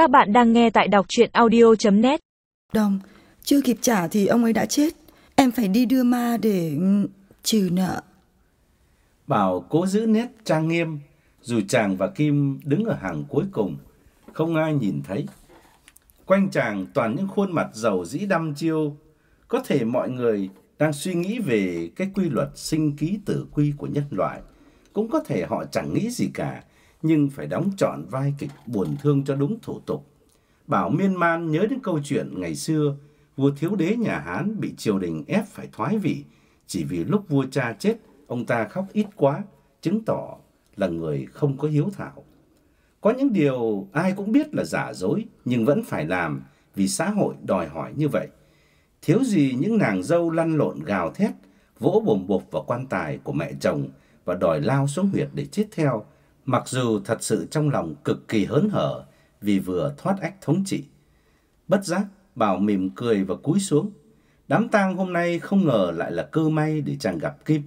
Các bạn đang nghe tại đọc chuyện audio.net Đồng, chưa kịp trả thì ông ấy đã chết. Em phải đi đưa ma để ừ, trừ nợ. Bảo cố giữ nét trang nghiêm, dù chàng và Kim đứng ở hàng cuối cùng, không ai nhìn thấy. Quanh chàng toàn những khuôn mặt giàu dĩ đăm chiêu, có thể mọi người đang suy nghĩ về cái quy luật sinh ký tử quy của nhân loại. Cũng có thể họ chẳng nghĩ gì cả, nhưng phải đóng trọn vai kịch buồn thương cho đúng thủ tục. Bảo miên man nhớ đến câu chuyện ngày xưa, vua thiếu đế nhà Hán bị triều đình ép phải thoái vị, chỉ vì lúc vua cha chết, ông ta khóc ít quá, chứng tỏ là người không có hiếu thảo. Có những điều ai cũng biết là giả dối, nhưng vẫn phải làm vì xã hội đòi hỏi như vậy. Thiếu gì những nàng dâu lăn lộn gào thét, vỗ bồm bộp vào quan tài của mẹ chồng và đòi lao xuống huyệt để chết theo, mặc dù thật sự trong lòng cực kỳ hớn hở vì vừa thoát ách thống trị. Bất giác, Bảo mỉm cười và cúi xuống. Đám tang hôm nay không ngờ lại là cơ may để chàng gặp Kim,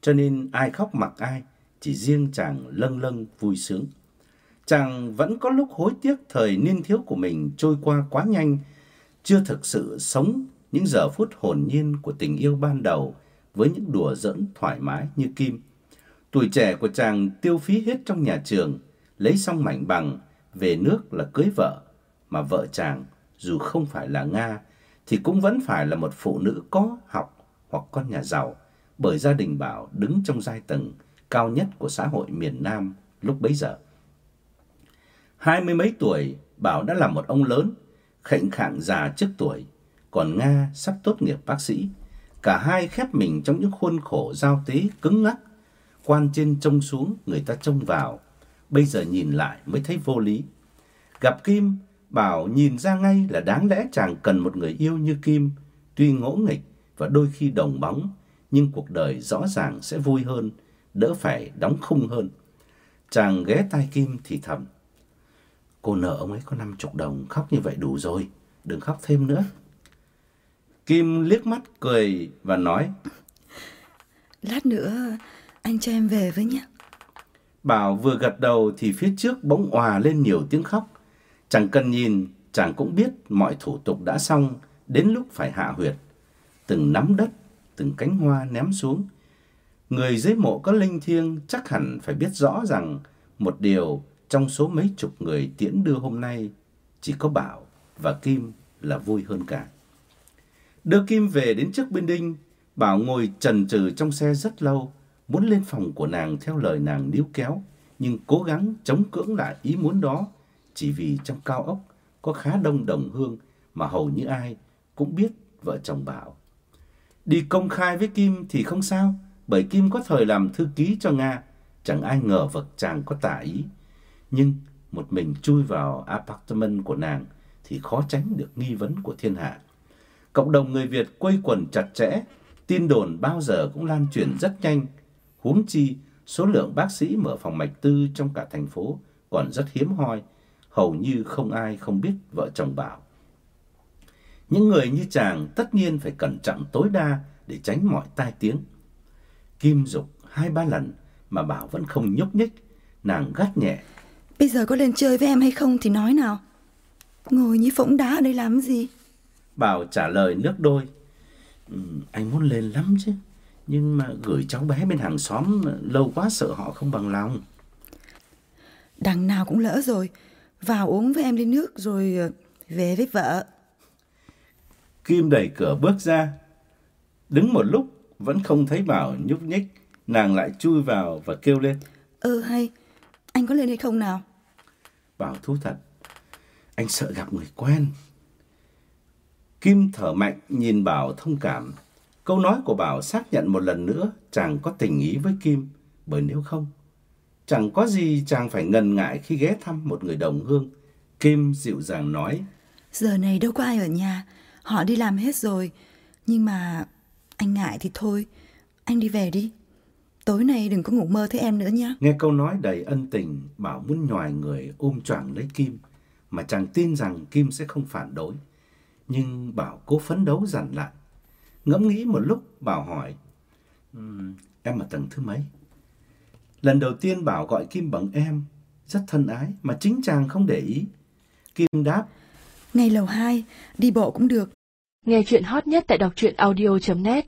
cho nên ai khóc mặc ai, chỉ riêng chàng lâng lâng vui sướng. Chàng vẫn có lúc hối tiếc thời niên thiếu của mình trôi qua quá nhanh, chưa thực sự sống những giờ phút hồn nhiên của tình yêu ban đầu với những đùa giỡn thoải mái như Kim. Tuổi trẻ của chàng tiêu phí hết trong nhà trường, lấy xong mảnh bằng, về nước là cưới vợ, mà vợ chàng dù không phải là Nga thì cũng vẫn phải là một phụ nữ có học hoặc con nhà giàu, bởi gia đình Bảo đứng trong giai tầng cao nhất của xã hội miền Nam lúc bấy giờ. Hai mươi mấy tuổi, Bảo đã là một ông lớn, khệnh khạng già trước tuổi, còn Nga sắp tốt nghiệp bác sĩ. Cả hai khép mình trong những khuôn khổ giao tế cứng ngắc, quan trên trông xuống, người ta trông vào. Bây giờ nhìn lại mới thấy vô lý. Gặp Kim, Bảo nhìn ra ngay là đáng lẽ chàng cần một người yêu như Kim, tuy ngỗ nghịch và đôi khi đồng bóng, nhưng cuộc đời rõ ràng sẽ vui hơn, đỡ phải đóng khung hơn. Chàng ghé tai Kim thì thầm. Cô nợ ông ấy có năm chục đồng, khóc như vậy đủ rồi, đừng khóc thêm nữa. Kim liếc mắt cười và nói. Lát nữa anh cho em về với nhé. Bảo vừa gật đầu thì phía trước bỗng òa lên nhiều tiếng khóc. Chẳng cần nhìn, chàng cũng biết mọi thủ tục đã xong, đến lúc phải hạ huyệt. Từng nắm đất, từng cánh hoa ném xuống. Người dưới mộ có linh thiêng chắc hẳn phải biết rõ rằng một điều trong số mấy chục người tiễn đưa hôm nay chỉ có Bảo và Kim là vui hơn cả. Đưa Kim về đến trước bên đinh, Bảo ngồi trần trừ trong xe rất lâu, muốn lên phòng của nàng theo lời nàng níu kéo, nhưng cố gắng chống cưỡng lại ý muốn đó, chỉ vì trong cao ốc có khá đông đồng hương mà hầu như ai cũng biết vợ chồng Bảo. Đi công khai với Kim thì không sao, bởi Kim có thời làm thư ký cho Nga, chẳng ai ngờ vật chàng có tả ý. Nhưng một mình chui vào apartment của nàng thì khó tránh được nghi vấn của thiên hạ. Cộng đồng người Việt quây quần chặt chẽ, tin đồn bao giờ cũng lan truyền rất nhanh. Huống chi, số lượng bác sĩ mở phòng mạch tư trong cả thành phố còn rất hiếm hoi, hầu như không ai không biết vợ chồng Bảo. Những người như chàng tất nhiên phải cẩn trọng tối đa để tránh mọi tai tiếng. Kim dục hai ba lần mà Bảo vẫn không nhúc nhích, nàng gắt nhẹ. Bây giờ có lên chơi với em hay không thì nói nào. Ngồi như phỗng đá ở đây làm gì? Bảo trả lời nước đôi. Ừ, anh muốn lên lắm chứ. Nhưng mà gửi cháu bé bên hàng xóm lâu quá sợ họ không bằng lòng. Đằng nào cũng lỡ rồi. Vào uống với em ly nước rồi ờ, về với vợ. Kim đẩy cửa bước ra. Đứng một lúc vẫn không thấy Bảo nhúc nhích. Nàng lại chui vào và kêu lên. Ừ hay, anh có lên hay không nào? Bảo thú thật. Anh sợ gặp người quen. Kim thở mạnh nhìn Bảo thông cảm. Câu nói của Bảo xác nhận một lần nữa chàng có tình ý với Kim, bởi nếu không, chẳng có gì chàng phải ngần ngại khi ghé thăm một người đồng hương. Kim dịu dàng nói. Giờ này đâu có ai ở nhà, họ đi làm hết rồi. Nhưng mà anh ngại thì thôi, anh đi về đi. Tối nay đừng có ngủ mơ thấy em nữa nhé. Nghe câu nói đầy ân tình, Bảo muốn nhòi người ôm choàng lấy Kim, mà chàng tin rằng Kim sẽ không phản đối. Nhưng Bảo cố phấn đấu dằn lại. Ngẫm nghĩ một lúc, Bảo hỏi, um, em ở tầng thứ mấy? Lần đầu tiên Bảo gọi Kim bằng em, rất thân ái, mà chính chàng không để ý. Kim đáp. Ngay lầu 2, đi bộ cũng được. Nghe chuyện hot nhất tại đọc truyện audio.net